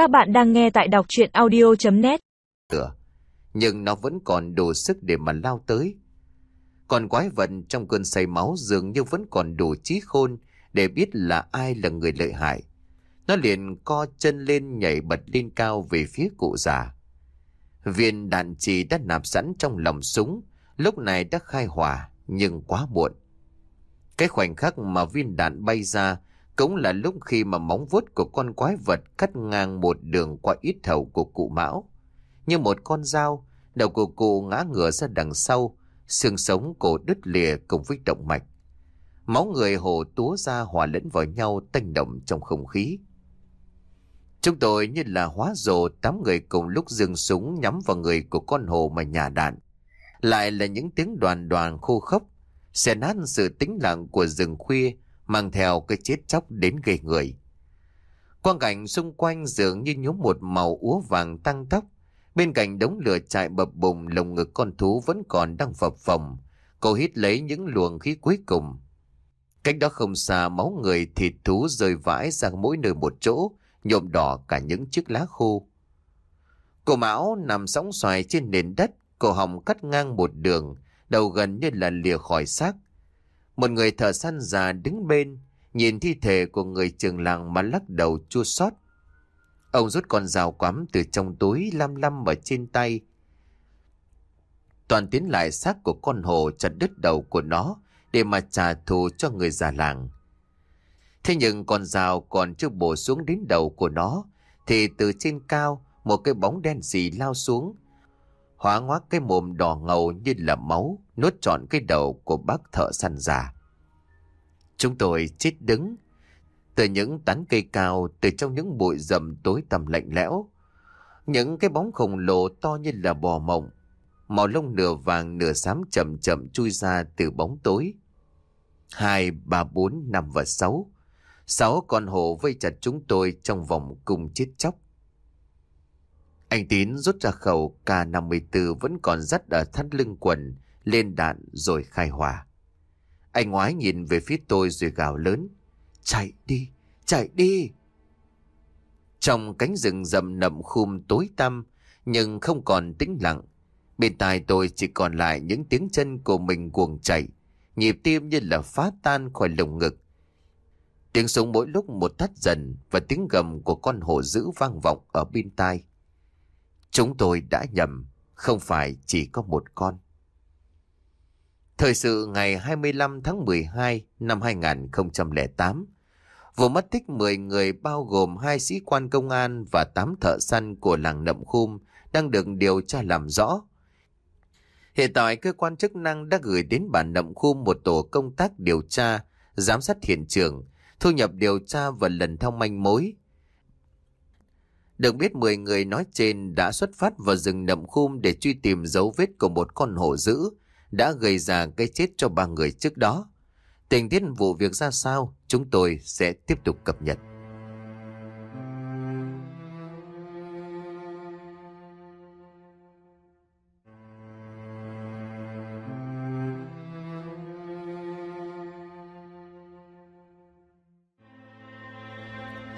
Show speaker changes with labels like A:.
A: Các bạn đang nghe tại đọc chuyện audio.net
B: cửa, nhưng nó vẫn còn đủ sức để mà lao tới. Còn quái vật trong cơn say máu dường như vẫn còn đủ trí khôn để biết là ai là người lợi hại. Nó liền co chân lên nhảy bật lên cao về phía cụ già. Viên đạn trì đã nạp sẵn trong lòng súng, lúc này đã khai hỏa, nhưng quá muộn. Cái khoảnh khắc mà viên đạn bay ra cũng là lúc khi mà móng vuốt của con quái vật cắt ngang một đường qua ít thầu của cụ Mão. Như một con dao, đầu của cụ ngã ngửa ra đằng sau, xương sống cổ đứt lìa cùng với động mạch. Máu người hồ túa ra hòa lẫn vào nhau tanh động trong không khí. Chúng tôi như là hóa rồ tám người cùng lúc dừng súng nhắm vào người của con hồ mà nhả đạn. Lại là những tiếng đoàn đoàn khô khốc, xé nát sự tĩnh lặng của rừng khuya mang theo cái chết chóc đến gây người. Quang cảnh xung quanh dường như nhúm một màu úa vàng tăng tóc. Bên cạnh đống lửa chạy bập bùng lồng ngực con thú vẫn còn đang phập phồng. Cô hít lấy những luồng khí cuối cùng. Cách đó không xa máu người thịt thú rơi vãi ra mỗi nơi một chỗ, nhuộm đỏ cả những chiếc lá khô. Cô Mão nằm sóng xoài trên nền đất, cổ họng cắt ngang một đường, đầu gần như là lìa khỏi xác. Một người thợ săn già đứng bên, nhìn thi thể của người trường làng mà lắc đầu chua xót. Ông rút con rào quắm từ trong túi lăm lăm ở trên tay. Toàn tiến lại xác của con hồ chặt đứt đầu của nó để mà trả thù cho người già làng. Thế nhưng con rào còn chưa bổ xuống đến đầu của nó, thì từ trên cao một cái bóng đen gì lao xuống, hóa ngoác cái mồm đỏ ngầu như là máu, nuốt trọn cái đầu của bác thợ săn già. Chúng tôi chết đứng, từ những tán cây cao, từ trong những bụi rậm tối tầm lạnh lẽo. Những cái bóng khổng lồ to như là bò mộng, màu lông nửa vàng nửa xám chậm chậm chui ra từ bóng tối. Hai, ba, bốn, năm và sáu. Sáu con hổ vây chặt chúng tôi trong vòng cung chết chóc. Anh Tín rút ra khẩu K54 vẫn còn dắt ở thắt lưng quần, lên đạn rồi khai hỏa. Anh ngoái nhìn về phía tôi rồi gào lớn. Chạy đi, chạy đi. Trong cánh rừng rậm nậm khum tối tăm, nhưng không còn tĩnh lặng. Bên tai tôi chỉ còn lại những tiếng chân của mình cuồng chạy, nhịp tim như là phá tan khỏi lồng ngực. Tiếng súng mỗi lúc một thắt dần và tiếng gầm của con hổ dữ vang vọng ở bên tai. Chúng tôi đã nhầm, không phải chỉ có một con. Thời sự ngày 25 tháng 12 năm 2008, vụ mất tích 10 người bao gồm hai sĩ quan công an và 8 thợ săn của làng Nậm Khum đang được điều tra làm rõ. Hiện tại cơ quan chức năng đã gửi đến bản Nậm Khum một tổ công tác điều tra, giám sát hiện trường, thu nhập điều tra và lần theo manh mối. Được biết 10 người nói trên đã xuất phát vào rừng Nậm Khum để truy tìm dấu vết của một con hổ dữ đã gây ra cái chết cho ba người trước đó. Tình tiết vụ việc ra sao, chúng tôi sẽ tiếp tục cập nhật.